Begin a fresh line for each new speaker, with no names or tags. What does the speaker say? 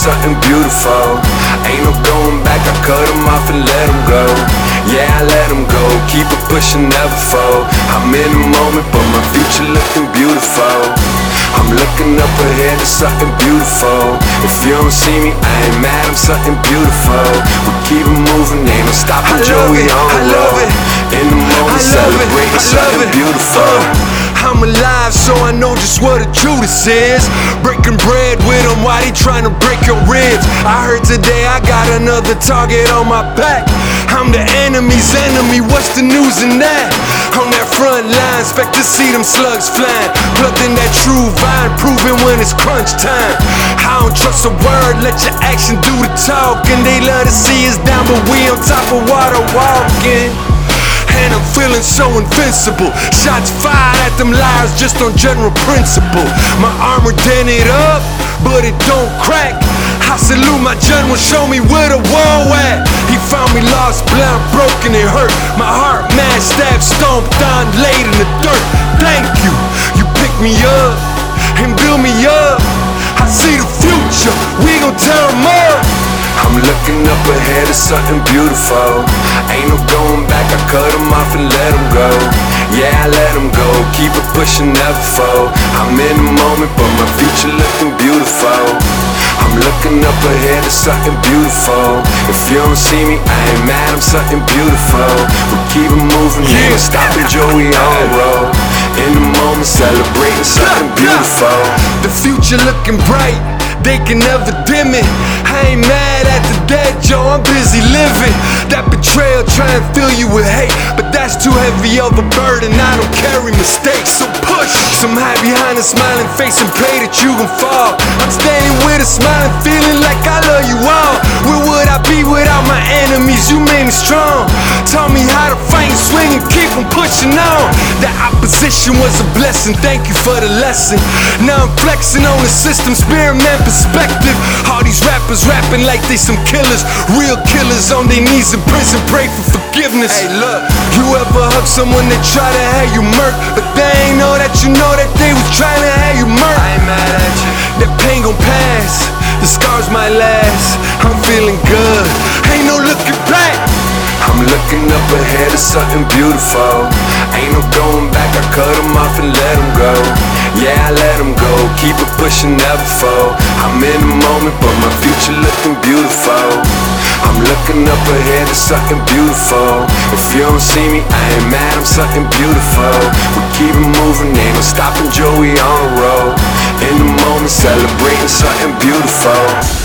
something beautiful. Ain't no going back, I cut them off and let them go. Yeah, I let them go, keep it pushing, never fold. I'm in the moment, but my future looking beautiful. I'm looking up ahead to something beautiful. If you don't see me, I ain't mad, I'm something beautiful. We keep it moving, ain't no stopping,
I
Joe,
love
we
it,
on the road. In the moment,
I love it,
celebrating something beautiful.
Uh, I'm alive, so I know just what a Judas is. Breaking bread with him while they trying to break your ribs. I heard today I got another target on my back. I'm the enemy's enemy, what's the news in that? On that front line, expect to see them slugs flying. Plugged in that true vine, proving when it's crunch time. I don't trust a word, let your action do the talking. They love to see us down, but we on top of water walking. And I'm feeling so invincible. Shots fired at them liars just on general principle. My armor dented up, but it don't crack. I salute my general, show me where the wall at. He found me lost, blind, broken, and hurt. My heart mad, stabbed, stomped on, laid in the dirt. Thank you, you picked me up and built me up.
Looking up ahead to something beautiful. Ain't no going back, I cut them off and let them go. Yeah, I let them go, keep it pushing, never fold. I'm in the moment, but my future looking beautiful. I'm looking up ahead to something beautiful. If you don't see me, I ain't mad, I'm something beautiful. We keep it moving,
Yeah.
stopping, Joey on the road. In the moment, celebrating something beautiful.
The future looking bright, they can never dim it. I ain't mad at the dead, yo, I'm busy living. That betrayal try and fill you with hate, but that's too heavy of a burden. I don't carry mistakes, so push. Some hide behind a smiling face and pray that you gon' fall. I'm staying with a smiling feeling like I love you all. Where would I be without my enemies? You me strong. Taught me how to fight and swing and keep on pushing on. The opposition was a blessing, thank you for the lesson. Now I'm flexing on the system, spearman perspective. All these rappers rapping like they some killers. Real killers on their knees in prison, pray for forgiveness. Hey, look, you ever hug someone that try to have you murk, but they ain't know that you know that they was trying to have you murk. I ain't mad at you. That pain gon' pass,
looking up ahead to something beautiful. Ain't no going back, I cut them off and let them go. Yeah, I let them go, keep it pushing, never fold. I'm in the moment, but my future looking beautiful. I'm looking up ahead to something beautiful. If you don't see me, I ain't mad, I'm something beautiful. We keep it moving, ain't no stopping, Joey on the road. In the moment, celebrating something beautiful.